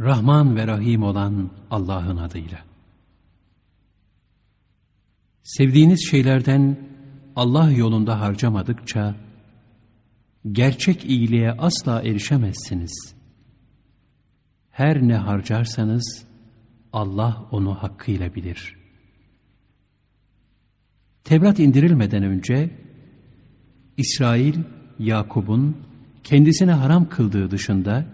Rahman ve Rahim olan Allah'ın adıyla. Sevdiğiniz şeylerden Allah yolunda harcamadıkça, gerçek iyiliğe asla erişemezsiniz. Her ne harcarsanız, Allah onu hakkıyla bilir. Tevrat indirilmeden önce, İsrail, Yakub'un kendisine haram kıldığı dışında,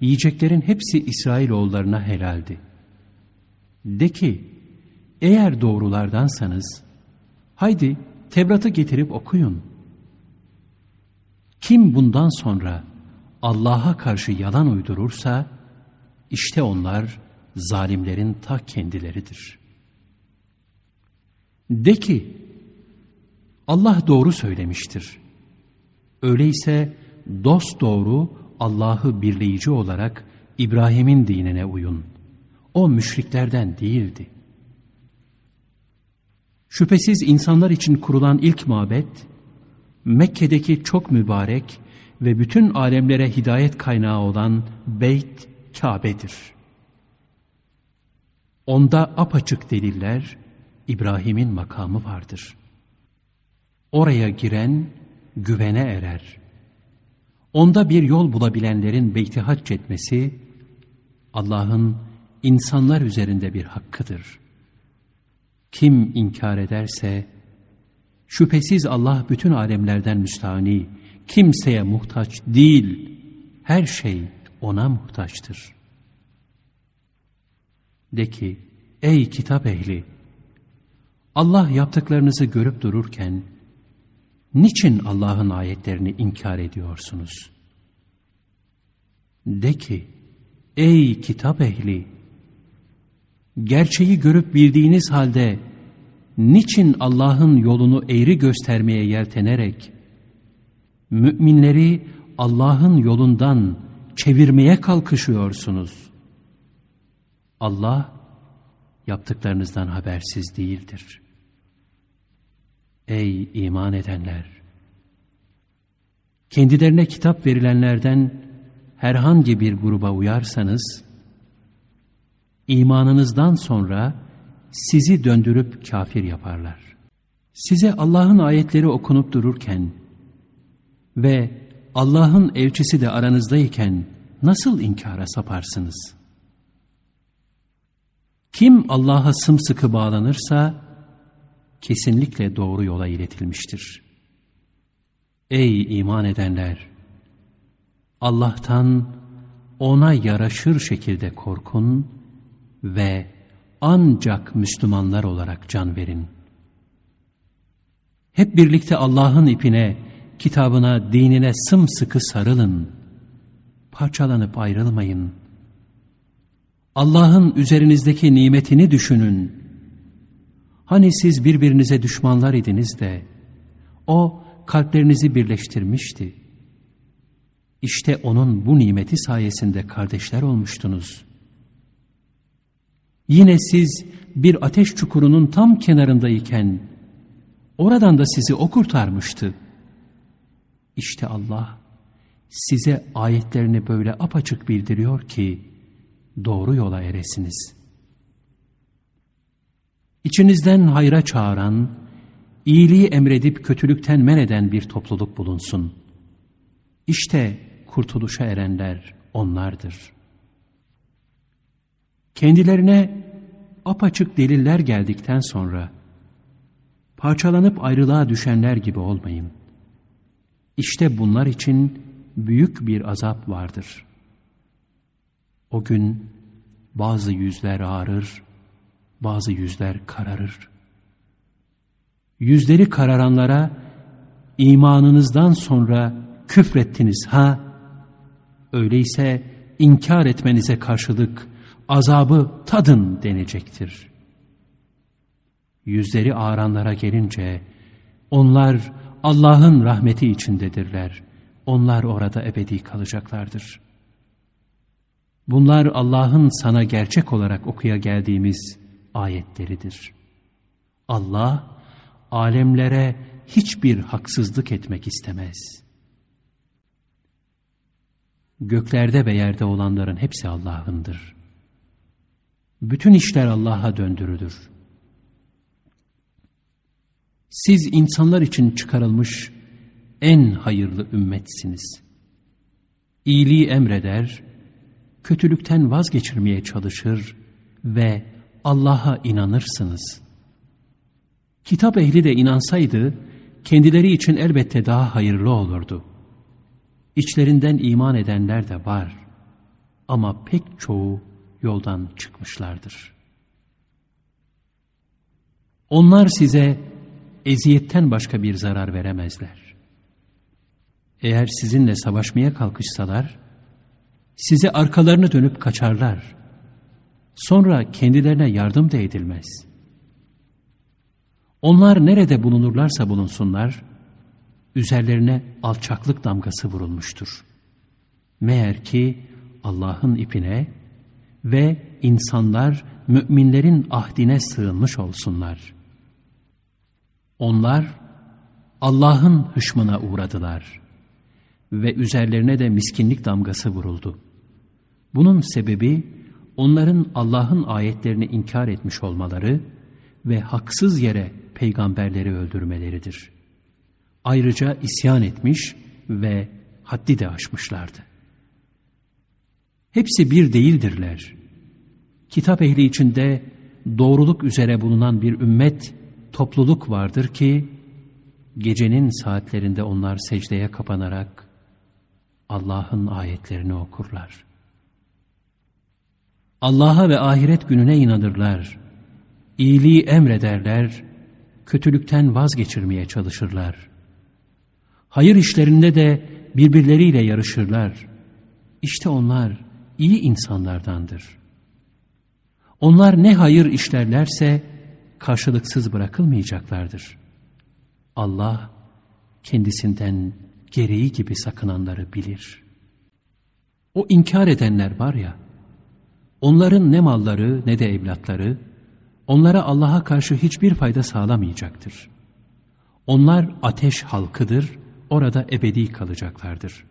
yiyeceklerin hepsi İsrailoğullarına helaldi. De ki, eğer doğrulardansanız, haydi Tevrat'ı getirip okuyun. Kim bundan sonra Allah'a karşı yalan uydurursa, işte onlar zalimlerin ta kendileridir. De ki, Allah doğru söylemiştir. Öyleyse dost doğru Allah'ı birleyici olarak İbrahim'in dinine uyun. O müşriklerden değildi. Şüphesiz insanlar için kurulan ilk mabet, Mekke'deki çok mübarek ve bütün alemlere hidayet kaynağı olan Beyt Kabe'dir. Onda apaçık deliller, İbrahim'in makamı vardır. Oraya giren güvene erer. Onda bir yol bulabilenlerin beyti hac etmesi, Allah'ın insanlar üzerinde bir hakkıdır. Kim inkar ederse, şüphesiz Allah bütün alemlerden müstahni, kimseye muhtaç değil, her şey ona muhtaçtır. De ki, ey kitap ehli, Allah yaptıklarınızı görüp dururken, niçin Allah'ın ayetlerini inkar ediyorsunuz? De ki, ey kitap ehli, gerçeği görüp bildiğiniz halde, niçin Allah'ın yolunu eğri göstermeye yeltenerek, müminleri Allah'ın yolundan çevirmeye kalkışıyorsunuz? Allah, yaptıklarınızdan habersiz değildir.'' Ey iman edenler! Kendilerine kitap verilenlerden herhangi bir gruba uyarsanız, imanınızdan sonra sizi döndürüp kafir yaparlar. Size Allah'ın ayetleri okunup dururken ve Allah'ın elçisi de aranızdayken nasıl inkara saparsınız? Kim Allah'a sımsıkı bağlanırsa, kesinlikle doğru yola iletilmiştir. Ey iman edenler! Allah'tan ona yaraşır şekilde korkun ve ancak Müslümanlar olarak can verin. Hep birlikte Allah'ın ipine, kitabına, dinine sımsıkı sarılın. Parçalanıp ayrılmayın. Allah'ın üzerinizdeki nimetini düşünün. Hani siz birbirinize düşmanlar idiniz de o kalplerinizi birleştirmişti. İşte onun bu nimeti sayesinde kardeşler olmuştunuz. Yine siz bir ateş çukurunun tam kenarındayken oradan da sizi o kurtarmıştı. İşte Allah size ayetlerini böyle apaçık bildiriyor ki doğru yola eresiniz.'' İçinizden hayra çağıran, iyiliği emredip kötülükten men eden bir topluluk bulunsun. İşte kurtuluşa erenler onlardır. Kendilerine apaçık deliller geldikten sonra, parçalanıp ayrılığa düşenler gibi olmayın. İşte bunlar için büyük bir azap vardır. O gün bazı yüzler ağrır, bazı yüzler kararır. Yüzleri kararanlara imanınızdan sonra küfrettiniz ha? Öyleyse inkar etmenize karşılık azabı tadın denecektir. Yüzleri ağranlara gelince onlar Allah'ın rahmeti içindedirler. Onlar orada ebedi kalacaklardır. Bunlar Allah'ın sana gerçek olarak okuya geldiğimiz ayetleridir. Allah alemlere hiçbir haksızlık etmek istemez. Göklerde ve yerde olanların hepsi Allah'ındır. Bütün işler Allah'a döndürülür. Siz insanlar için çıkarılmış en hayırlı ümmetsiniz. İyiliği emreder, kötülükten vazgeçirmeye çalışır ve Allah'a inanırsınız. Kitap ehli de inansaydı, kendileri için elbette daha hayırlı olurdu. İçlerinden iman edenler de var ama pek çoğu yoldan çıkmışlardır. Onlar size eziyetten başka bir zarar veremezler. Eğer sizinle savaşmaya kalkışsalar, size arkalarını dönüp kaçarlar. Sonra kendilerine yardım da edilmez. Onlar nerede bulunurlarsa bulunsunlar, üzerlerine alçaklık damgası vurulmuştur. Meğer ki Allah'ın ipine ve insanlar müminlerin ahdine sığınmış olsunlar. Onlar Allah'ın hışmına uğradılar ve üzerlerine de miskinlik damgası vuruldu. Bunun sebebi onların Allah'ın ayetlerini inkar etmiş olmaları ve haksız yere peygamberleri öldürmeleridir. Ayrıca isyan etmiş ve haddi de aşmışlardı. Hepsi bir değildirler. Kitap ehli içinde doğruluk üzere bulunan bir ümmet, topluluk vardır ki, gecenin saatlerinde onlar secdeye kapanarak Allah'ın ayetlerini okurlar. Allah'a ve ahiret gününe inanırlar. İyiliği emrederler, kötülükten vazgeçirmeye çalışırlar. Hayır işlerinde de birbirleriyle yarışırlar. İşte onlar iyi insanlardandır. Onlar ne hayır işlerlerse karşılıksız bırakılmayacaklardır. Allah kendisinden gereği gibi sakınanları bilir. O inkar edenler var ya, onların ne malları ne de evlatları, onlara Allah'a karşı hiçbir fayda sağlamayacaktır. Onlar ateş halkıdır, orada ebedi kalacaklardır.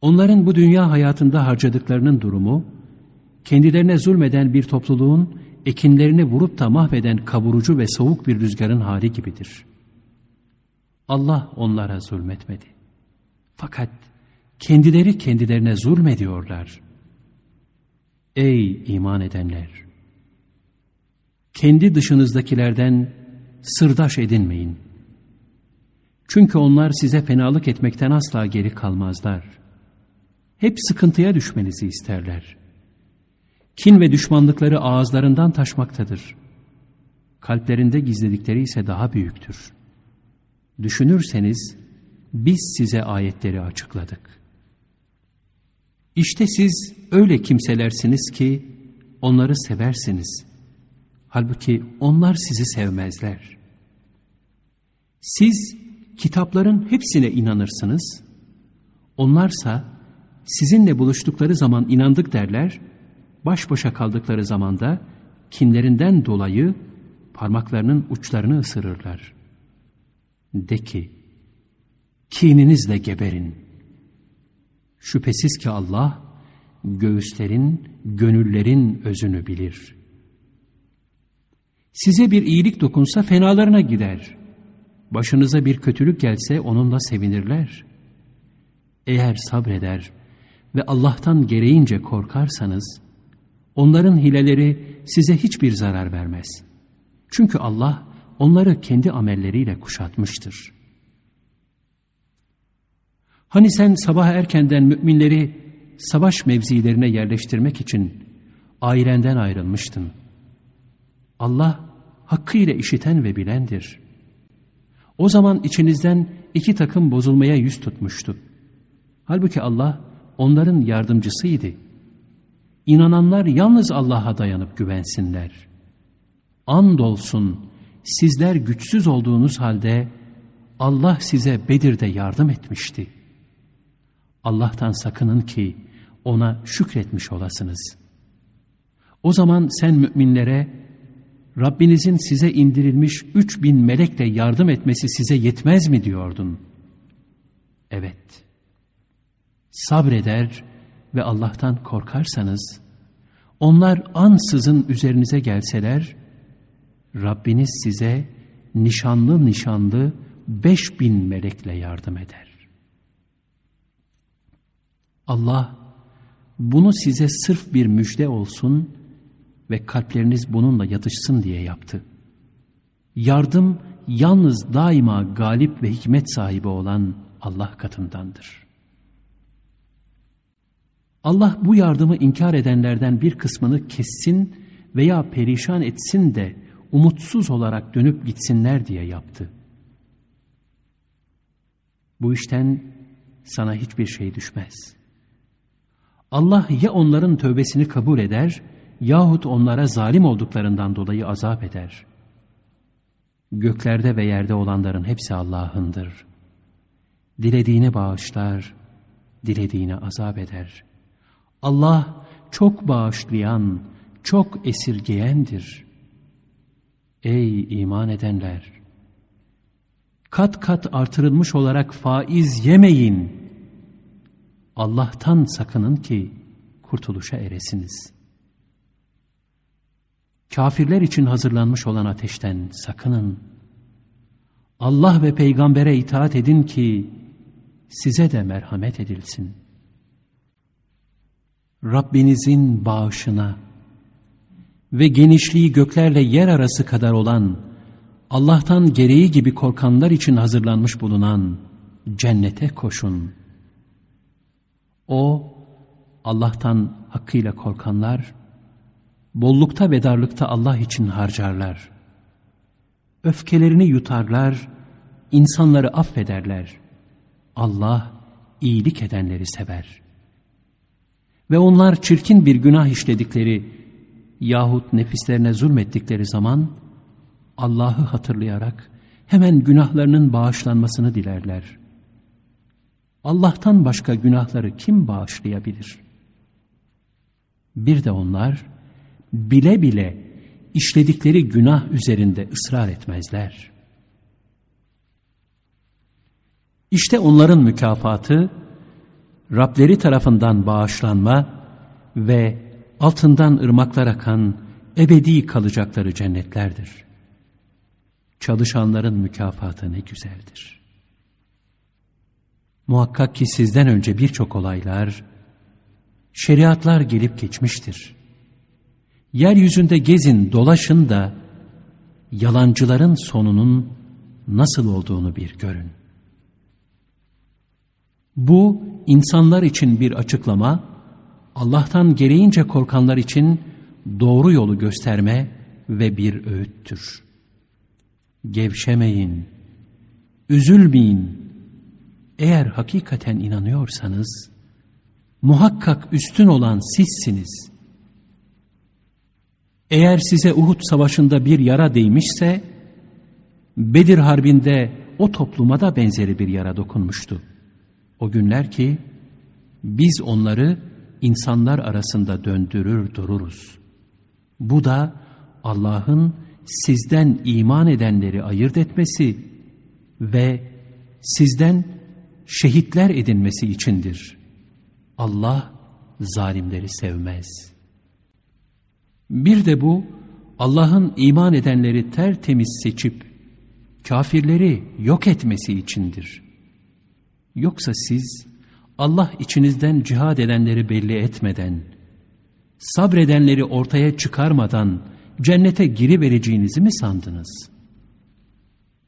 Onların bu dünya hayatında harcadıklarının durumu, kendilerine zulmeden bir topluluğun ekinlerini vurup da mahveden kavurucu ve soğuk bir rüzgarın hali gibidir. Allah onlara zulmetmedi. Fakat kendileri kendilerine zulmediyorlar. Ey iman edenler! Kendi dışınızdakilerden sırdaş edinmeyin. Çünkü onlar size fenalık etmekten asla geri kalmazlar. Hep sıkıntıya düşmenizi isterler. Kin ve düşmanlıkları ağızlarından taşmaktadır. Kalplerinde gizledikleri ise daha büyüktür. Düşünürseniz biz size ayetleri açıkladık. İşte siz öyle kimselersiniz ki onları seversiniz. Halbuki onlar sizi sevmezler. Siz kitapların hepsine inanırsınız. Onlarsa sizinle buluştukları zaman inandık derler, baş başa kaldıkları zamanda kinlerinden dolayı parmaklarının uçlarını ısırırlar. De ki, kininizle geberin. Şüphesiz ki Allah, göğüslerin, gönüllerin özünü bilir. Size bir iyilik dokunsa fenalarına gider. Başınıza bir kötülük gelse onunla sevinirler. Eğer sabreder ve Allah'tan gereğince korkarsanız, onların hileleri size hiçbir zarar vermez. Çünkü Allah onları kendi amelleriyle kuşatmıştır. Hani sen sabah erkenden müminleri savaş mevzilerine yerleştirmek için ailenden ayrılmıştın. Allah hakkıyla işiten ve bilendir. O zaman içinizden iki takım bozulmaya yüz tutmuştu. Halbuki Allah onların yardımcısıydı. İnananlar yalnız Allah'a dayanıp güvensinler. Andolsun sizler güçsüz olduğunuz halde Allah size Bedir'de yardım etmişti. Allah'tan sakının ki ona şükretmiş olasınız. O zaman sen müminlere Rabbinizin size indirilmiş üç bin melekle yardım etmesi size yetmez mi diyordun? Evet. sabreder ve Allah'tan korkarsanız, onlar ansızın üzerinize gelseler, Rabbiniz size nişanlı nişanlı beş bin melekle yardım eder. Allah bunu size sırf bir müjde olsun ve kalpleriniz bununla yatışsın diye yaptı. Yardım yalnız daima galip ve hikmet sahibi olan Allah katındandır. Allah bu yardımı inkar edenlerden bir kısmını kessin veya perişan etsin de umutsuz olarak dönüp gitsinler diye yaptı. Bu işten sana hiçbir şey düşmez. Allah ya onların tövbesini kabul eder yahut onlara zalim olduklarından dolayı azap eder. Göklerde ve yerde olanların hepsi Allah'ındır. Dilediğini bağışlar, dilediğini azap eder. Allah çok bağışlayan, çok esirgeyendir. Ey iman edenler! Kat kat artırılmış olarak faiz yemeyin. Allah'tan sakının ki kurtuluşa eresiniz. Kafirler için hazırlanmış olan ateşten sakının. Allah ve peygambere itaat edin ki size de merhamet edilsin. Rabbinizin bağışına ve genişliği göklerle yer arası kadar olan Allah'tan gereği gibi korkanlar için hazırlanmış bulunan cennete koşun. O Allah'tan hakkıyla korkanlar bollukta ve darlıkta Allah için harcarlar. Öfkelerini yutarlar, insanları affederler. Allah iyilik edenleri sever. Ve onlar çirkin bir günah işledikleri yahut nefislerine zulmettikleri zaman Allah'ı hatırlayarak hemen günahlarının bağışlanmasını dilerler. Allah'tan başka günahları kim bağışlayabilir? Bir de onlar bile bile işledikleri günah üzerinde ısrar etmezler. İşte onların mükafatı Rableri tarafından bağışlanma ve altından ırmaklar akan ebedi kalacakları cennetlerdir. Çalışanların mükafatı ne güzeldir. Muhakkak ki sizden önce birçok olaylar, şeriatlar gelip geçmiştir. Yeryüzünde gezin, dolaşın da yalancıların sonunun nasıl olduğunu bir görün. Bu insanlar için bir açıklama, Allah'tan gereğince korkanlar için doğru yolu gösterme ve bir öğüttür. Gevşemeyin, üzülmeyin. Eğer hakikaten inanıyorsanız, muhakkak üstün olan sizsiniz. Eğer size Uhud savaşında bir yara değmişse, Bedir harbinde o topluma da benzeri bir yara dokunmuştu. O günler ki, biz onları insanlar arasında döndürür dururuz. Bu da Allah'ın sizden iman edenleri ayırt etmesi ve sizden şehitler edinmesi içindir. Allah zalimleri sevmez.'' Bir de bu Allah'ın iman edenleri tertemiz seçip kafirleri yok etmesi içindir. Yoksa siz Allah içinizden cihad edenleri belli etmeden, sabredenleri ortaya çıkarmadan cennete girivereceğinizi mi sandınız?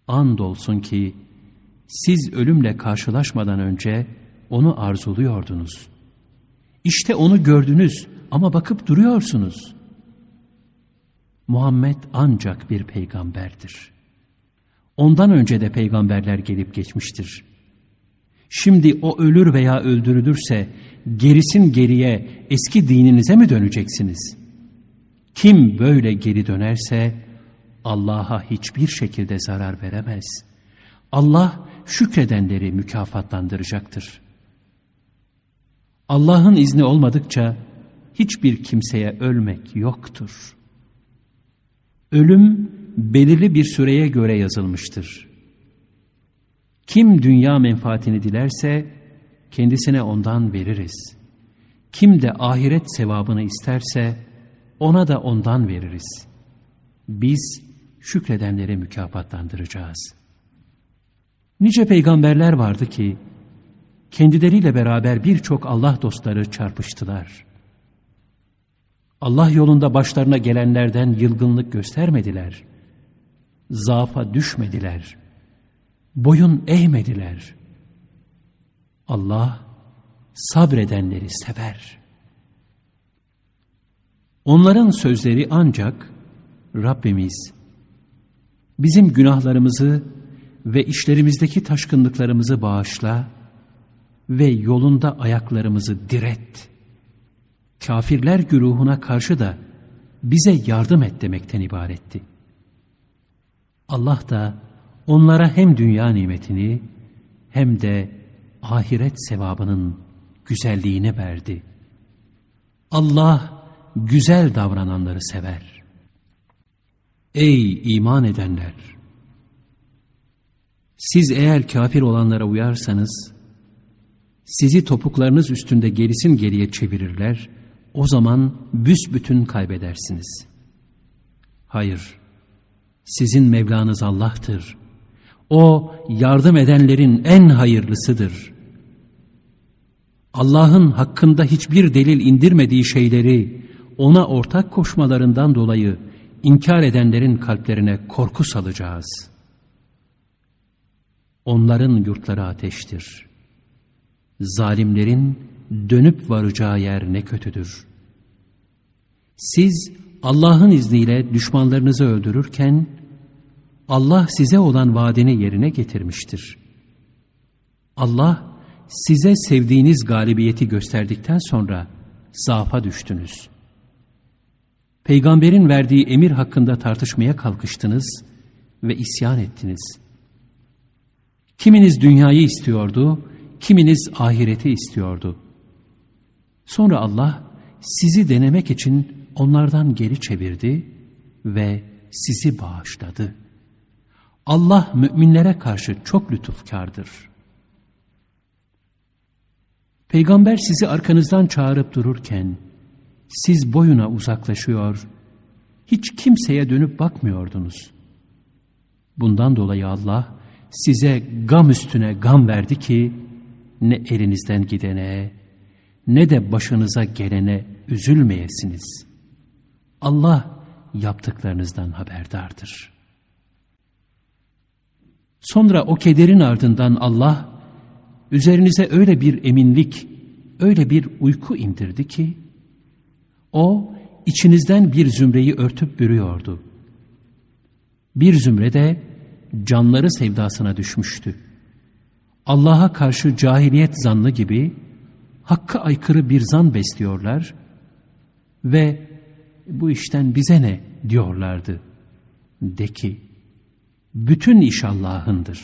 Andolsun ki siz ölümle karşılaşmadan önce onu arzuluyordunuz. İşte onu gördünüz ama bakıp duruyorsunuz.'' Muhammed ancak bir peygamberdir. Ondan önce de peygamberler gelip geçmiştir. Şimdi o ölür veya öldürülürse gerisin geriye eski dininize mi döneceksiniz? Kim böyle geri dönerse Allah'a hiçbir şekilde zarar veremez. Allah şükredenleri mükafatlandıracaktır. Allah'ın izni olmadıkça hiçbir kimseye ölmek yoktur.'' Ölüm belirli bir süreye göre yazılmıştır. Kim dünya menfaatini dilerse kendisine ondan veririz. Kim de ahiret sevabını isterse ona da ondan veririz. Biz şükredenleri mükafatlandıracağız. Nice peygamberler vardı ki kendileriyle beraber birçok Allah dostları çarpıştılar. Allah yolunda başlarına gelenlerden yılgınlık göstermediler. Zaafa düşmediler. Boyun eğmediler. Allah sabredenleri sever. Onların sözleri ancak Rabbimiz bizim günahlarımızı ve işlerimizdeki taşkınlıklarımızı bağışla ve yolunda ayaklarımızı diret. Kafirler güruhuna karşı da bize yardım et demekten ibaretti. Allah da onlara hem dünya nimetini hem de ahiret sevabının güzelliğini verdi. Allah güzel davrananları sever. Ey iman edenler! Siz eğer kafir olanlara uyarsanız, sizi topuklarınız üstünde gerisin geriye çevirirler, o zaman büsbütün kaybedersiniz. Hayır, sizin Mevlanız Allah'tır. O yardım edenlerin en hayırlısıdır. Allah'ın hakkında hiçbir delil indirmediği şeyleri ona ortak koşmalarından dolayı inkar edenlerin kalplerine korku salacağız. Onların yurtları ateştir. Zalimlerin dönüp varacağı yer ne kötüdür. Siz Allah'ın izniyle düşmanlarınızı öldürürken, Allah size olan vaadini yerine getirmiştir. Allah size sevdiğiniz galibiyeti gösterdikten sonra zaafa düştünüz. Peygamberin verdiği emir hakkında tartışmaya kalkıştınız ve isyan ettiniz. Kiminiz dünyayı istiyordu, kiminiz ahireti istiyordu. Sonra Allah sizi denemek için onlardan geri çevirdi ve sizi bağışladı. Allah müminlere karşı çok lütufkardır. Peygamber sizi arkanızdan çağırıp dururken, siz boyuna uzaklaşıyor, hiç kimseye dönüp bakmıyordunuz. Bundan dolayı Allah size gam üstüne gam verdi ki, ne elinizden gidene, ne de başınıza gelene üzülmeyesiniz. Allah yaptıklarınızdan haberdardır. Sonra o kederin ardından Allah üzerinize öyle bir eminlik, öyle bir uyku indirdi ki o içinizden bir zümreyi örtüp bürüyordu. Bir zümre de canları sevdasına düşmüştü. Allah'a karşı cahiliyet zannı gibi hakka aykırı bir zan besliyorlar ve bu işten bize ne diyorlardı. De ki, bütün iş Allah'ındır.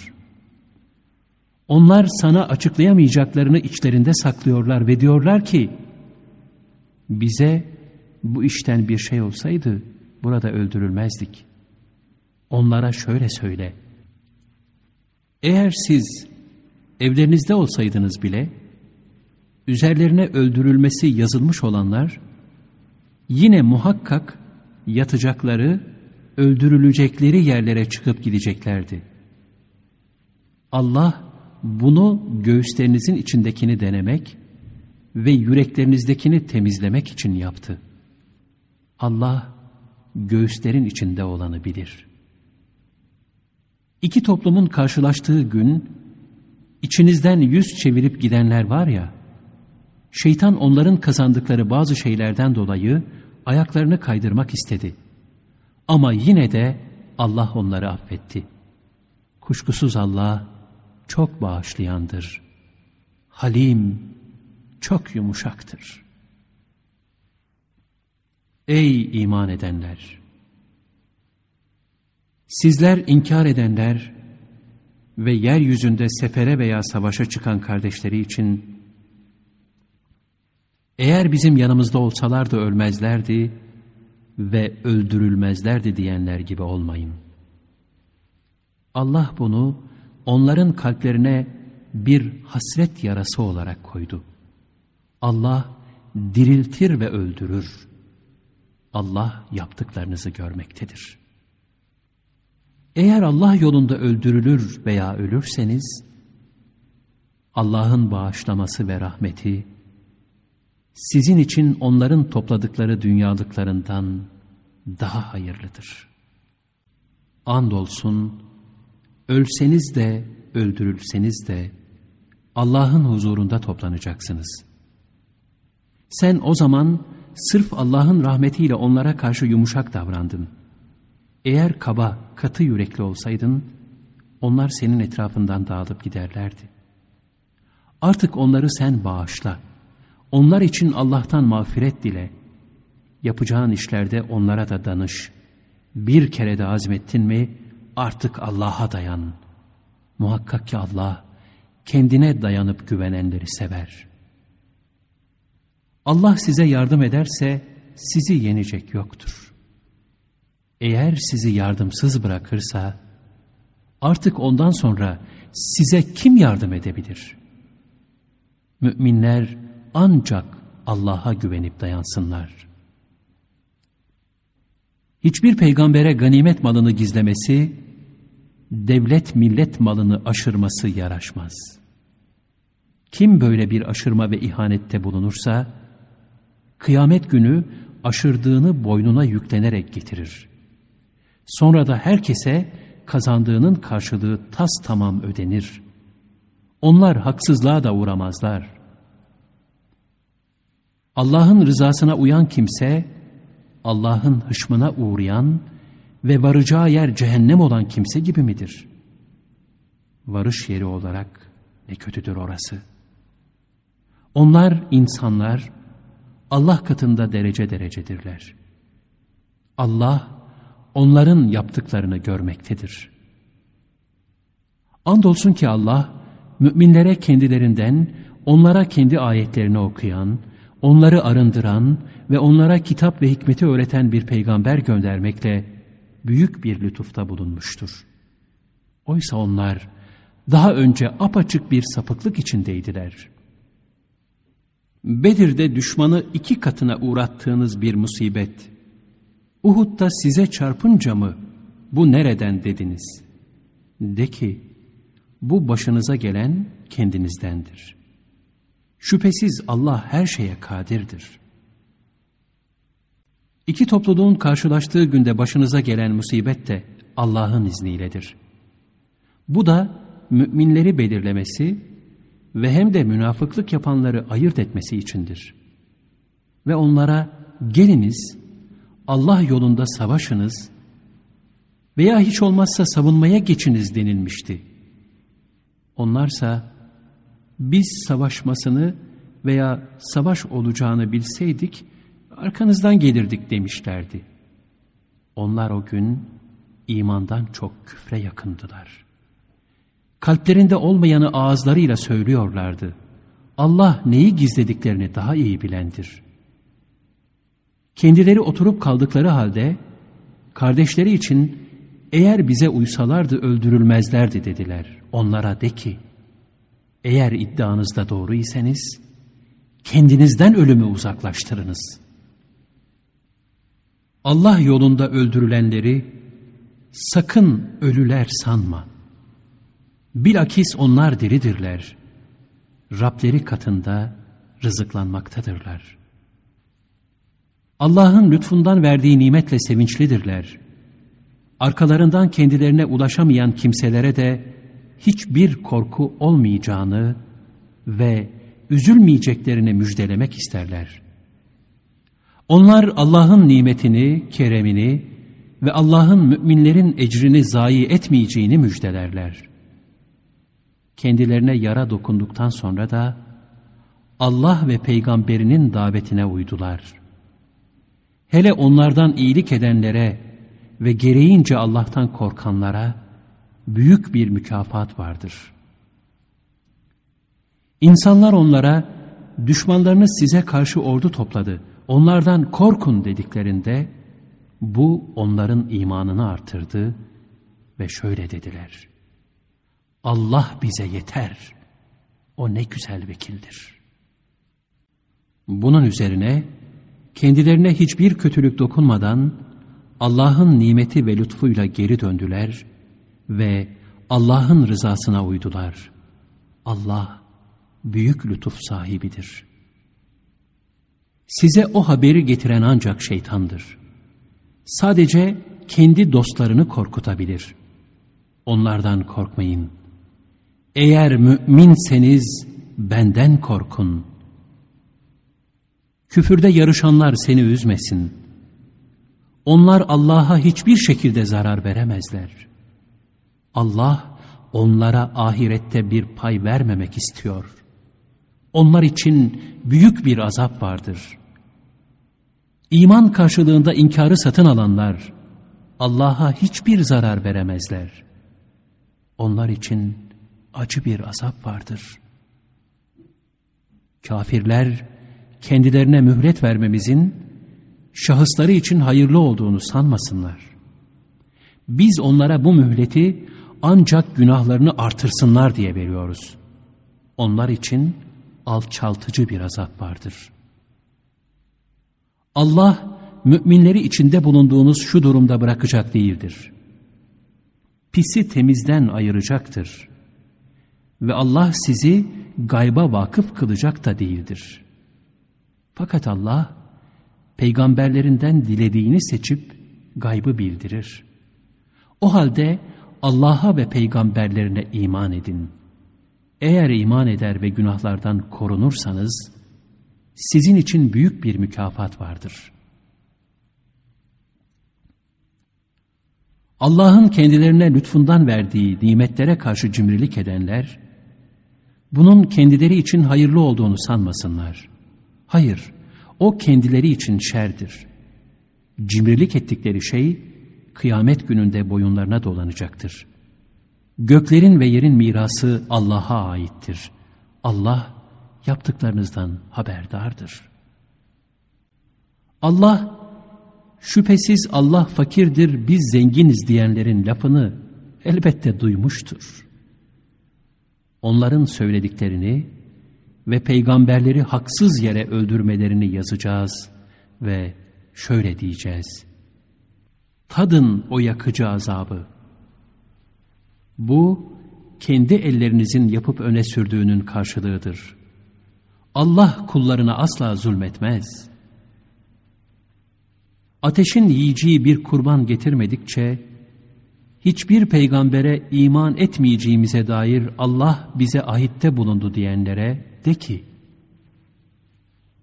Onlar sana açıklayamayacaklarını içlerinde saklıyorlar ve diyorlar ki, bize bu işten bir şey olsaydı burada öldürülmezdik. Onlara şöyle söyle, eğer siz evlerinizde olsaydınız bile, üzerlerine öldürülmesi yazılmış olanlar, yine muhakkak yatacakları, öldürülecekleri yerlere çıkıp gideceklerdi. Allah bunu göğüslerinizin içindekini denemek ve yüreklerinizdekini temizlemek için yaptı. Allah göğüslerin içinde olanı bilir. İki toplumun karşılaştığı gün içinizden yüz çevirip gidenler var ya, şeytan onların kazandıkları bazı şeylerden dolayı ayaklarını kaydırmak istedi. Ama yine de Allah onları affetti. Kuşkusuz Allah çok bağışlayandır. Halim, çok yumuşaktır. Ey iman edenler! Sizler inkar edenler ve yeryüzünde sefere veya savaşa çıkan kardeşleri için eğer bizim yanımızda olsalardı ölmezlerdi ve öldürülmezlerdi diyenler gibi olmayın. Allah bunu onların kalplerine bir hasret yarası olarak koydu. Allah diriltir ve öldürür. Allah yaptıklarınızı görmektedir. Eğer Allah yolunda öldürülür veya ölürseniz, Allah'ın bağışlaması ve rahmeti, sizin için onların topladıkları dünyalıklarından daha hayırlıdır. Andolsun, ölseniz de, öldürülseniz de, Allah'ın huzurunda toplanacaksınız. Sen o zaman, sırf Allah'ın rahmetiyle onlara karşı yumuşak davrandın. Eğer kaba, katı yürekli olsaydın, onlar senin etrafından dağılıp giderlerdi. Artık onları sen bağışla. Onlar için Allah'tan mağfiret dile. Yapacağın işlerde onlara da danış. Bir kere de azmettin mi artık Allah'a dayan. Muhakkak ki Allah kendine dayanıp güvenenleri sever. Allah size yardım ederse sizi yenecek yoktur. Eğer sizi yardımsız bırakırsa artık ondan sonra size kim yardım edebilir? Müminler ancak Allah'a güvenip dayansınlar. Hiçbir peygambere ganimet malını gizlemesi, devlet millet malını aşırması yaraşmaz. Kim böyle bir aşırma ve ihanette bulunursa, kıyamet günü aşırdığını boynuna yüklenerek getirir. Sonra da herkese kazandığının karşılığı tas tamam ödenir. Onlar haksızlığa da uğramazlar. Allah'ın rızasına uyan kimse, Allah'ın hışmına uğrayan ve varacağı yer cehennem olan kimse gibi midir? Varış yeri olarak ne kötüdür orası. Onlar insanlar, Allah katında derece derecedirler. Allah, onların yaptıklarını görmektedir. Andolsun ki Allah, müminlere kendilerinden, onlara kendi ayetlerini okuyan, onları arındıran ve onlara kitap ve hikmeti öğreten bir peygamber göndermekle büyük bir lütufta bulunmuştur. Oysa onlar daha önce apaçık bir sapıklık içindeydiler. Bedir'de düşmanı iki katına uğrattığınız bir musibet, Uhud'da size çarpınca mı bu nereden dediniz? De ki, bu başınıza gelen kendinizdendir. Şüphesiz Allah her şeye kadirdir. İki topluluğun karşılaştığı günde başınıza gelen musibet de Allah'ın izniyledir. Bu da müminleri belirlemesi ve hem de münafıklık yapanları ayırt etmesi içindir. Ve onlara geliniz Allah yolunda savaşınız veya hiç olmazsa savunmaya geçiniz denilmişti. Onlarsa biz savaşmasını veya savaş olacağını bilseydik arkanızdan gelirdik demişlerdi. Onlar o gün imandan çok küfre yakındılar. Kalplerinde olmayanı ağızlarıyla söylüyorlardı. Allah neyi gizlediklerini daha iyi bilendir. Kendileri oturup kaldıkları halde kardeşleri için eğer bize uysalardı öldürülmezlerdi dediler. Onlara de ki, eğer iddianızda doğru iseniz, kendinizden ölümü uzaklaştırınız. Allah yolunda öldürülenleri sakın ölüler sanma. Bilakis onlar diridirler. Rableri katında rızıklanmaktadırlar. Allah'ın lütfundan verdiği nimetle sevinçlidirler. Arkalarından kendilerine ulaşamayan kimselere de hiçbir korku olmayacağını ve üzülmeyeceklerini müjdelemek isterler. Onlar Allah'ın nimetini, keremini ve Allah'ın müminlerin ecrini zayi etmeyeceğini müjdelerler. Kendilerine yara dokunduktan sonra da Allah ve peygamberinin davetine uydular. Hele onlardan iyilik edenlere ve gereğince Allah'tan korkanlara, büyük bir mükafat vardır. İnsanlar onlara düşmanlarınız size karşı ordu topladı, onlardan korkun dediklerinde bu onların imanını artırdı ve şöyle dediler. Allah bize yeter. o ne güzel vekildir. Bunun üzerine kendilerine hiçbir kötülük dokunmadan Allah'ın nimeti ve lütfuyla geri döndüler ve Allah'ın rızasına uydular. Allah büyük lütuf sahibidir. Size o haberi getiren ancak şeytandır. Sadece kendi dostlarını korkutabilir. Onlardan korkmayın. Eğer müminseniz benden korkun. Küfürde yarışanlar seni üzmesin. Onlar Allah'a hiçbir şekilde zarar veremezler. Allah onlara ahirette bir pay vermemek istiyor. Onlar için büyük bir azap vardır. İman karşılığında inkarı satın alanlar Allah'a hiçbir zarar veremezler. Onlar için acı bir azap vardır. Kafirler kendilerine mühlet vermemizin şahısları için hayırlı olduğunu sanmasınlar. Biz onlara bu mühleti ancak günahlarını artırsınlar diye veriyoruz. Onlar için alçaltıcı bir azap vardır. Allah müminleri içinde bulunduğunuz şu durumda bırakacak değildir. Pisi temizden ayıracaktır. Ve Allah sizi gayba vakıf kılacak da değildir. Fakat Allah peygamberlerinden dilediğini seçip gaybı bildirir. O halde Allah'a ve peygamberlerine iman edin. Eğer iman eder ve günahlardan korunursanız, sizin için büyük bir mükafat vardır. Allah'ın kendilerine lütfundan verdiği nimetlere karşı cimrilik edenler, bunun kendileri için hayırlı olduğunu sanmasınlar. Hayır, o kendileri için şerdir. Cimrilik ettikleri şey, kıyamet gününde boyunlarına dolanacaktır. Göklerin ve yerin mirası Allah'a aittir. Allah yaptıklarınızdan haberdardır. Allah şüphesiz Allah fakirdir biz zenginiz diyenlerin lafını elbette duymuştur. Onların söylediklerini ve peygamberleri haksız yere öldürmelerini yazacağız ve şöyle diyeceğiz. Tadın o yakıcı azabı. Bu kendi ellerinizin yapıp öne sürdüğünün karşılığıdır. Allah kullarına asla zulmetmez. Ateşin yiyeceği bir kurban getirmedikçe hiçbir peygambere iman etmeyeceğimize dair Allah bize ahitte bulundu diyenlere de ki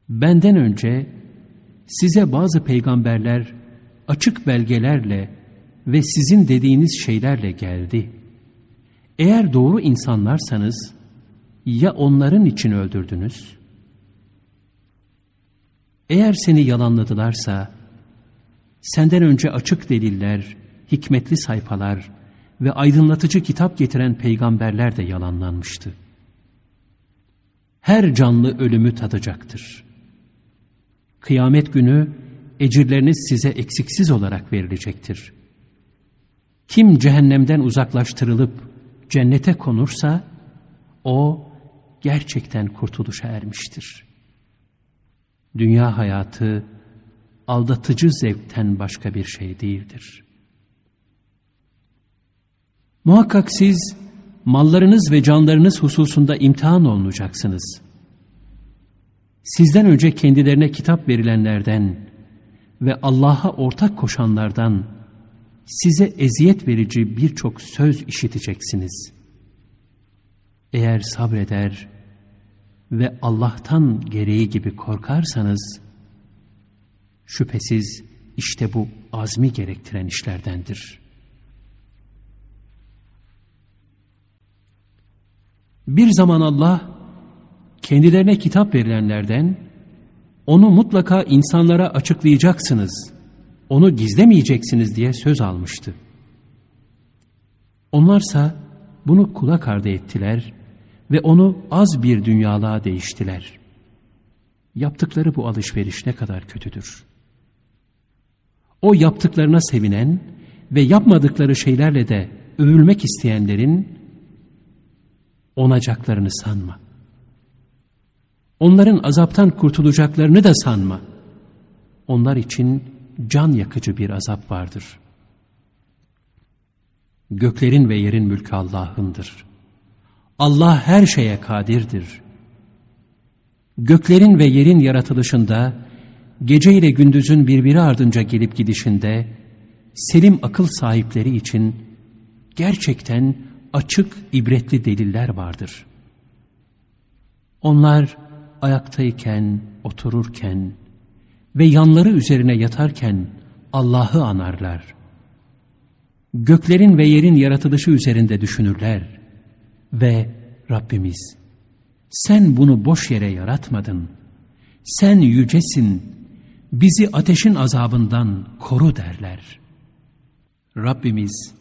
benden önce size bazı peygamberler açık belgelerle ve sizin dediğiniz şeylerle geldi. Eğer doğru insanlarsanız ya onların için öldürdünüz? Eğer seni yalanladılarsa senden önce açık deliller, hikmetli sayfalar ve aydınlatıcı kitap getiren peygamberler de yalanlanmıştı. Her canlı ölümü tadacaktır. Kıyamet günü ecirleriniz size eksiksiz olarak verilecektir. Kim cehennemden uzaklaştırılıp cennete konursa, o gerçekten kurtuluşa ermiştir. Dünya hayatı aldatıcı zevkten başka bir şey değildir. Muhakkak siz mallarınız ve canlarınız hususunda imtihan olunacaksınız. Sizden önce kendilerine kitap verilenlerden ve Allah'a ortak koşanlardan size eziyet verici birçok söz işiteceksiniz. Eğer sabreder ve Allah'tan gereği gibi korkarsanız, şüphesiz işte bu azmi gerektiren işlerdendir. Bir zaman Allah, kendilerine kitap verilenlerden, onu mutlaka insanlara açıklayacaksınız, onu gizlemeyeceksiniz diye söz almıştı. Onlarsa bunu kulak ardı ettiler ve onu az bir dünyalığa değiştiler. Yaptıkları bu alışveriş ne kadar kötüdür. O yaptıklarına sevinen ve yapmadıkları şeylerle de övülmek isteyenlerin onacaklarını sanma. onların azaptan kurtulacaklarını da sanma. Onlar için can yakıcı bir azap vardır. Göklerin ve yerin mülkü Allah'ındır. Allah her şeye kadirdir. Göklerin ve yerin yaratılışında, gece ile gündüzün birbiri ardınca gelip gidişinde, selim akıl sahipleri için gerçekten açık ibretli deliller vardır. Onlar ayaktayken, otururken ve yanları üzerine yatarken Allah'ı anarlar. Göklerin ve yerin yaratılışı üzerinde düşünürler. Ve Rabbimiz, sen bunu boş yere yaratmadın. Sen yücesin, bizi ateşin azabından koru derler. Rabbimiz,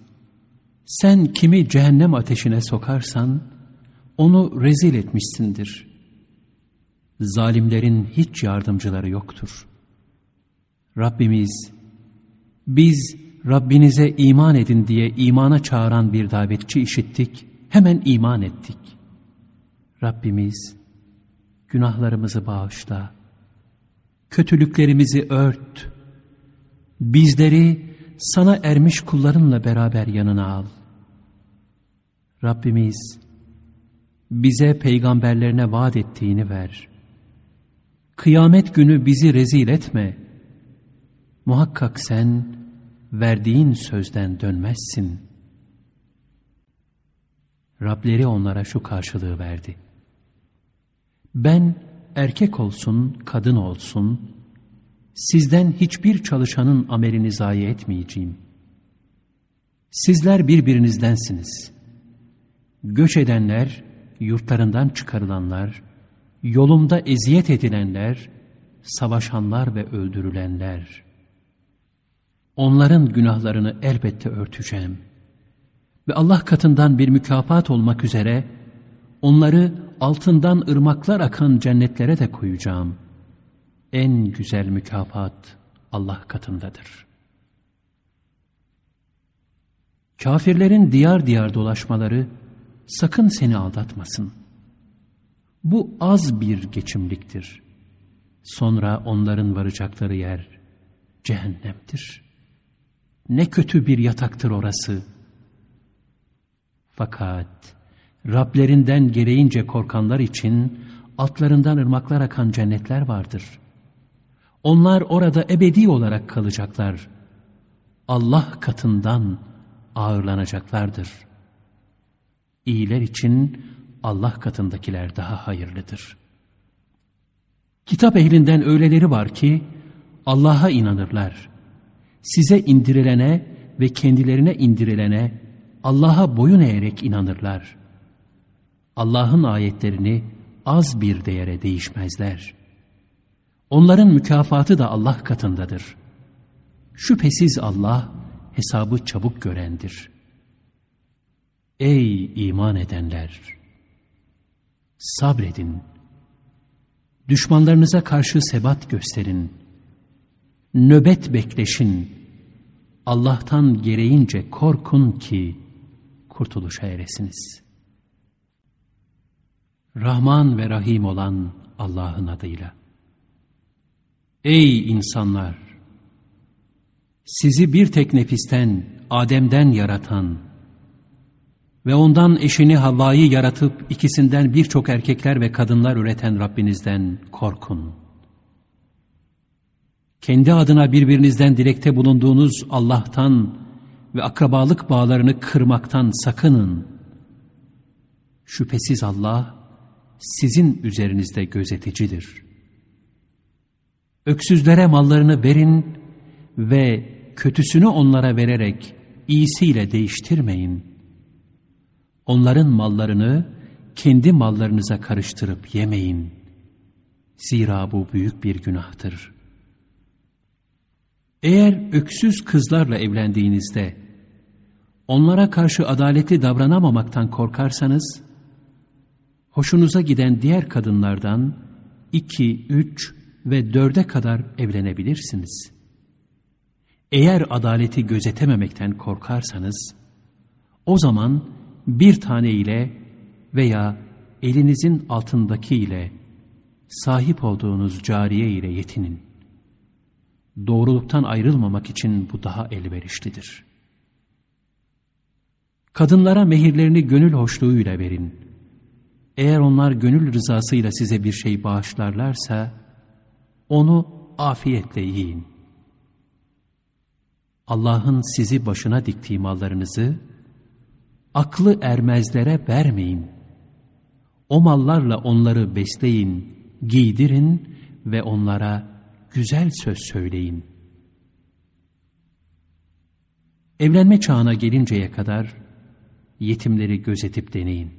sen kimi cehennem ateşine sokarsan, onu rezil etmişsindir. Zalimlerin hiç yardımcıları yoktur. Rabbimiz, biz Rabbinize iman edin diye imana çağıran bir davetçi işittik, hemen iman ettik. Rabbimiz, günahlarımızı bağışla, kötülüklerimizi ört, bizleri sana ermiş kullarınla beraber yanına al. Rabbimiz, bize peygamberlerine vaat ettiğini ver. Kıyamet günü bizi rezil etme. Muhakkak sen verdiğin sözden dönmezsin. Rableri onlara şu karşılığı verdi. Ben erkek olsun, kadın olsun, sizden hiçbir çalışanın amelini zayi etmeyeceğim. Sizler birbirinizdensiniz. Göç edenler, yurtlarından çıkarılanlar, yolumda eziyet edilenler, savaşanlar ve öldürülenler. Onların günahlarını elbette örteceğim. Ve Allah katından bir mükafat olmak üzere onları altından ırmaklar akan cennetlere de koyacağım. En güzel mükafat Allah katındadır. Kafirlerin diyar diyar dolaşmaları sakın seni aldatmasın. Bu az bir geçimliktir. Sonra onların varacakları yer cehennemdir. Ne kötü bir yataktır orası. Fakat Rablerinden gereğince korkanlar için altlarından ırmaklar akan cennetler vardır. Onlar orada ebedi olarak kalacaklar. Allah katından ağırlanacaklardır. İyiler için Allah katındakiler daha hayırlıdır. Kitap ehlinden öyleleri var ki Allah'a inanırlar. Size indirilene ve kendilerine indirilene Allah'a boyun eğerek inanırlar. Allah'ın ayetlerini az bir değere değişmezler. Onların mükafatı da Allah katındadır. Şüphesiz Allah hesabı çabuk görendir. Ey iman edenler! Sabredin. Düşmanlarınıza karşı sebat gösterin. Nöbet bekleşin. Allah'tan gereğince korkun ki kurtuluşa eresiniz. Rahman ve Rahim olan Allah'ın adıyla. Ey insanlar! Sizi bir tek nefisten, Adem'den yaratan ve ondan eşini Havva'yı yaratıp ikisinden birçok erkekler ve kadınlar üreten Rabbinizden korkun. Kendi adına birbirinizden dilekte bulunduğunuz Allah'tan ve akrabalık bağlarını kırmaktan sakının. Şüphesiz Allah sizin üzerinizde gözeticidir. Öksüzlere mallarını verin ve kötüsünü onlara vererek iyisiyle değiştirmeyin. Onların mallarını kendi mallarınıza karıştırıp yemeyin. Zira bu büyük bir günahtır. Eğer öksüz kızlarla evlendiğinizde onlara karşı adaletli davranamamaktan korkarsanız, hoşunuza giden diğer kadınlardan iki, üç ve dörde kadar evlenebilirsiniz. Eğer adaleti gözetememekten korkarsanız, o zaman bir tane ile veya elinizin altındaki ile sahip olduğunuz cariye ile yetinin. Doğruluktan ayrılmamak için bu daha elverişlidir. Kadınlara mehirlerini gönül hoşluğuyla verin. Eğer onlar gönül rızasıyla size bir şey bağışlarlarsa, onu afiyetle yiyin. Allah'ın sizi başına diktiği mallarınızı, aklı ermezlere vermeyin. O mallarla onları besleyin, giydirin ve onlara güzel söz söyleyin. Evlenme çağına gelinceye kadar yetimleri gözetip deneyin.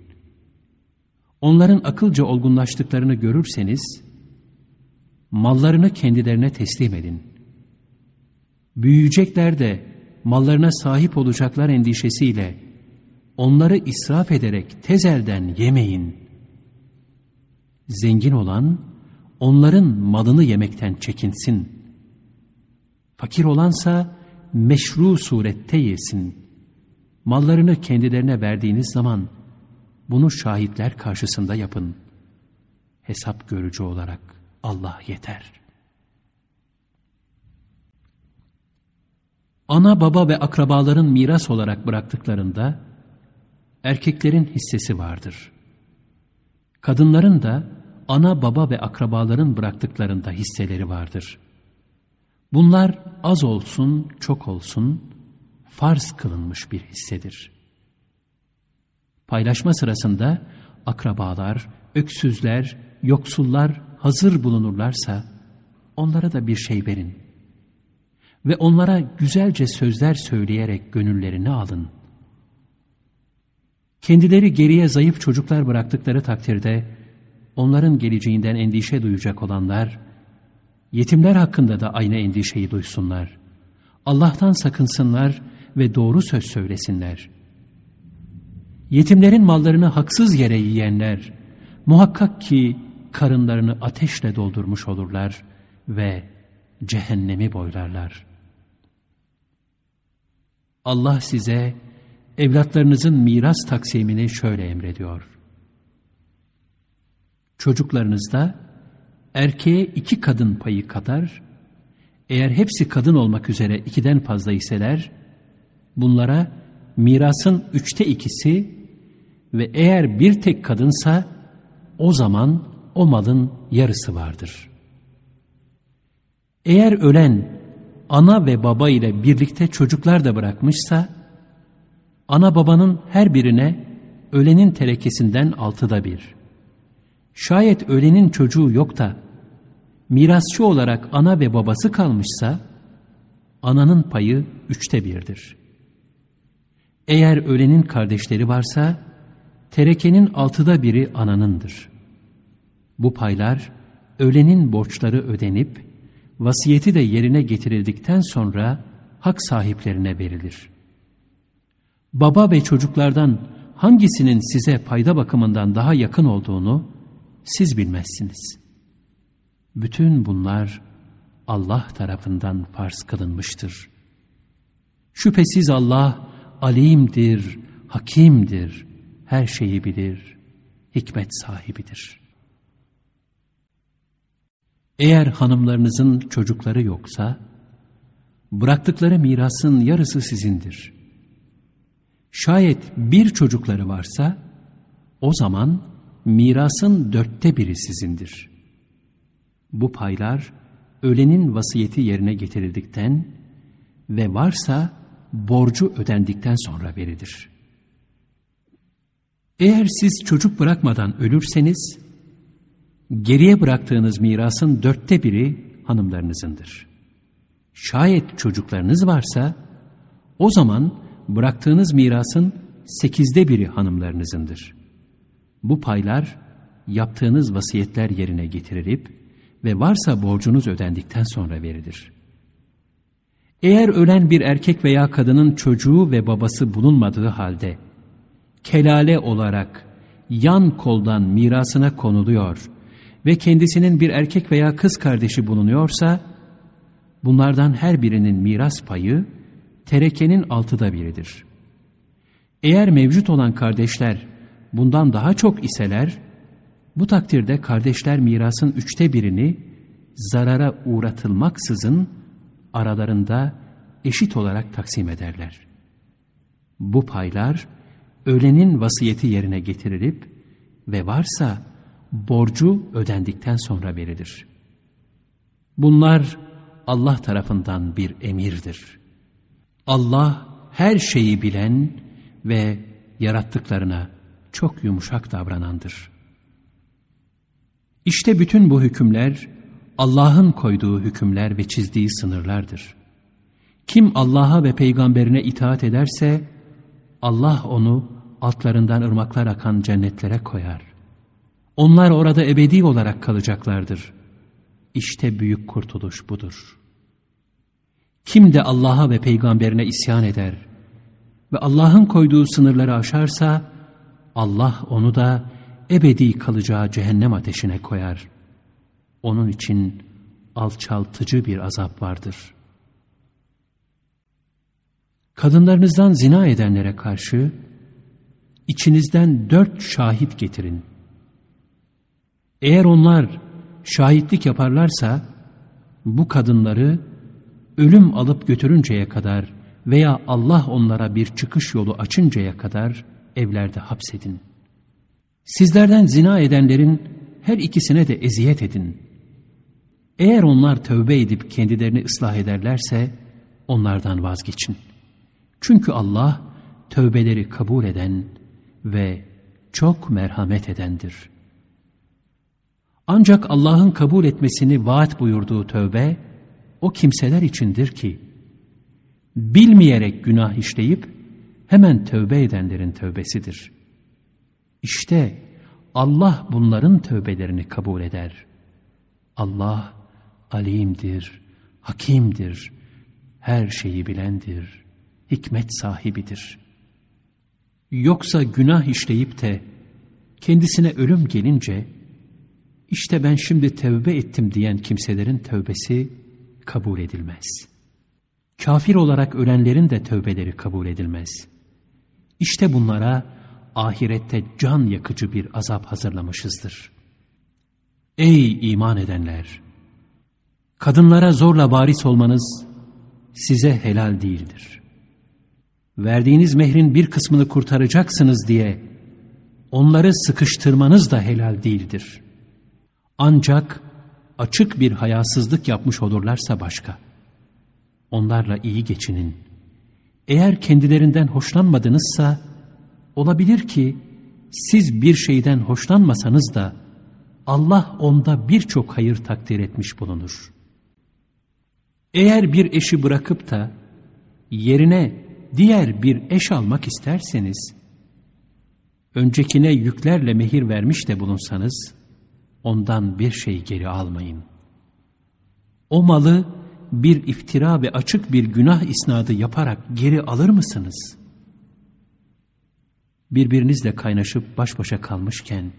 Onların akılca olgunlaştıklarını görürseniz, mallarını kendilerine teslim edin. Büyüyecekler de mallarına sahip olacaklar endişesiyle onları israf ederek tez elden yemeyin. Zengin olan onların malını yemekten çekinsin. Fakir olansa meşru surette yesin. Mallarını kendilerine verdiğiniz zaman bunu şahitler karşısında yapın. Hesap görücü olarak Allah yeter. Ana baba ve akrabaların miras olarak bıraktıklarında erkeklerin hissesi vardır. Kadınların da ana baba ve akrabaların bıraktıklarında hisseleri vardır. Bunlar az olsun, çok olsun, farz kılınmış bir hissedir. Paylaşma sırasında akrabalar, öksüzler, yoksullar hazır bulunurlarsa onlara da bir şey verin. Ve onlara güzelce sözler söyleyerek gönüllerini alın. Kendileri geriye zayıf çocuklar bıraktıkları takdirde onların geleceğinden endişe duyacak olanlar, yetimler hakkında da aynı endişeyi duysunlar. Allah'tan sakınsınlar ve doğru söz söylesinler. Yetimlerin mallarını haksız yere yiyenler, muhakkak ki karınlarını ateşle doldurmuş olurlar ve cehennemi boylarlar. Allah size evlatlarınızın miras taksimini şöyle emrediyor. Çocuklarınızda erkeğe iki kadın payı kadar, eğer hepsi kadın olmak üzere ikiden fazla iseler, bunlara mirasın üçte ikisi ve eğer bir tek kadınsa o zaman o malın yarısı vardır. Eğer ölen ana ve baba ile birlikte çocuklar da bırakmışsa, ana babanın her birine ölenin terekesinden altıda bir. Şayet ölenin çocuğu yok da mirasçı olarak ana ve babası kalmışsa, ananın payı üçte birdir. Eğer ölenin kardeşleri varsa, terekenin altıda biri ananındır. Bu paylar, ölenin borçları ödenip, vasiyeti de yerine getirildikten sonra hak sahiplerine verilir. Baba ve çocuklardan hangisinin size payda bakımından daha yakın olduğunu siz bilmezsiniz. Bütün bunlar Allah tarafından farz kılınmıştır. Şüphesiz Allah alimdir, hakimdir, her şeyi bilir, hikmet sahibidir. Eğer hanımlarınızın çocukları yoksa, bıraktıkları mirasın yarısı sizindir. Şayet bir çocukları varsa, o zaman mirasın dörtte biri sizindir. Bu paylar, ölenin vasiyeti yerine getirildikten ve varsa borcu ödendikten sonra verilir. Eğer siz çocuk bırakmadan ölürseniz, geriye bıraktığınız mirasın dörtte biri hanımlarınızındır. Şayet çocuklarınız varsa, o zaman bıraktığınız mirasın sekizde biri hanımlarınızındır. Bu paylar, yaptığınız vasiyetler yerine getirilip ve varsa borcunuz ödendikten sonra verilir. Eğer ölen bir erkek veya kadının çocuğu ve babası bulunmadığı halde, kelale olarak yan koldan mirasına konuluyor ve kendisinin bir erkek veya kız kardeşi bulunuyorsa, bunlardan her birinin miras payı terekenin altıda biridir. Eğer mevcut olan kardeşler bundan daha çok iseler, Bu takdirde kardeşler mirasın üçte birini zarara uğratılmaksızın aralarında eşit olarak taksim ederler. Bu paylar ölenin vasiyeti yerine getirilip ve varsa borcu ödendikten sonra verilir. Bunlar Allah tarafından bir emirdir. Allah her şeyi bilen ve yarattıklarına çok yumuşak davranandır. İşte bütün bu hükümler Allah'ın koyduğu hükümler ve çizdiği sınırlardır. Kim Allah'a ve peygamberine itaat ederse Allah onu altlarından ırmaklar akan cennetlere koyar. Onlar orada ebedi olarak kalacaklardır. İşte büyük kurtuluş budur. Kim de Allah'a ve peygamberine isyan eder ve Allah'ın koyduğu sınırları aşarsa Allah onu da ebedi kalacağı cehennem ateşine koyar. Onun için alçaltıcı bir azap vardır. Kadınlarınızdan zina edenlere karşı içinizden dört şahit getirin. Eğer onlar şahitlik yaparlarsa bu kadınları ölüm alıp götürünceye kadar veya Allah onlara bir çıkış yolu açıncaya kadar evlerde hapsedin. Sizlerden zina edenlerin her ikisine de eziyet edin. Eğer onlar tövbe edip kendilerini ıslah ederlerse onlardan vazgeçin. Çünkü Allah tövbeleri kabul eden ve çok merhamet edendir. Ancak Allah'ın kabul etmesini vaat buyurduğu tövbe o kimseler içindir ki bilmeyerek günah işleyip hemen tövbe edenlerin tövbesidir. İşte Allah bunların tövbelerini kabul eder. Allah alimdir, hakimdir, her şeyi bilendir, hikmet sahibidir. Yoksa günah işleyip de kendisine ölüm gelince, işte ben şimdi tövbe ettim diyen kimselerin tövbesi kabul edilmez. Kafir olarak ölenlerin de tövbeleri kabul edilmez. İşte bunlara ahirette can yakıcı bir azap hazırlamışızdır. Ey iman edenler! Kadınlara zorla varis olmanız size helal değildir. Verdiğiniz mehrin bir kısmını kurtaracaksınız diye onları sıkıştırmanız da helal değildir. Ancak açık bir hayasızlık yapmış olurlarsa başka. Onlarla iyi geçinin. Eğer kendilerinden hoşlanmadınızsa, olabilir ki siz bir şeyden hoşlanmasanız da Allah onda birçok hayır takdir etmiş bulunur. Eğer bir eşi bırakıp da yerine diğer bir eş almak isterseniz, öncekine yüklerle mehir vermiş de bulunsanız, ondan bir şey geri almayın. O malı bir iftira ve açık bir günah isnadı yaparak geri alır mısınız? Birbirinizle kaynaşıp baş başa kalmışken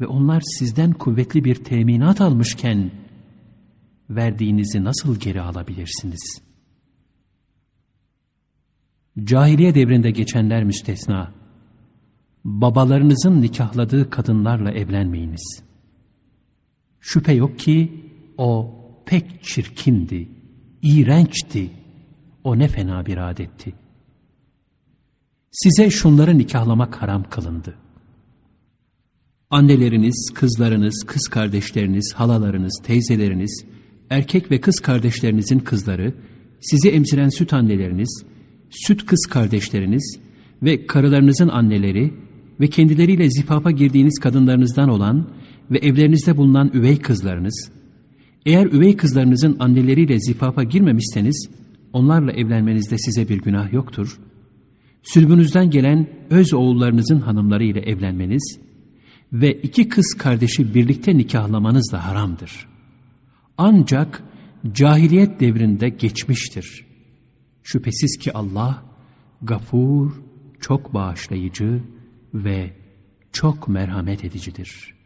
ve onlar sizden kuvvetli bir teminat almışken verdiğinizi nasıl geri alabilirsiniz? Cahiliye devrinde geçenler müstesna babalarınızın nikahladığı kadınlarla evlenmeyiniz. Şüphe yok ki o pek çirkindi, iğrençti, o ne fena bir adetti. Size şunları nikahlamak haram kılındı. Anneleriniz, kızlarınız, kız kardeşleriniz, halalarınız, teyzeleriniz, erkek ve kız kardeşlerinizin kızları, sizi emziren süt anneleriniz, süt kız kardeşleriniz ve karılarınızın anneleri ve kendileriyle zifafa girdiğiniz kadınlarınızdan olan ve evlerinizde bulunan üvey kızlarınız, eğer üvey kızlarınızın anneleriyle zifafa girmemişseniz, onlarla evlenmenizde size bir günah yoktur. Sülbünüzden gelen öz oğullarınızın hanımları ile evlenmeniz ve iki kız kardeşi birlikte nikahlamanız da haramdır. Ancak cahiliyet devrinde geçmiştir. Şüphesiz ki Allah, gafur, çok bağışlayıcı, ve çok merhamet edicidir.''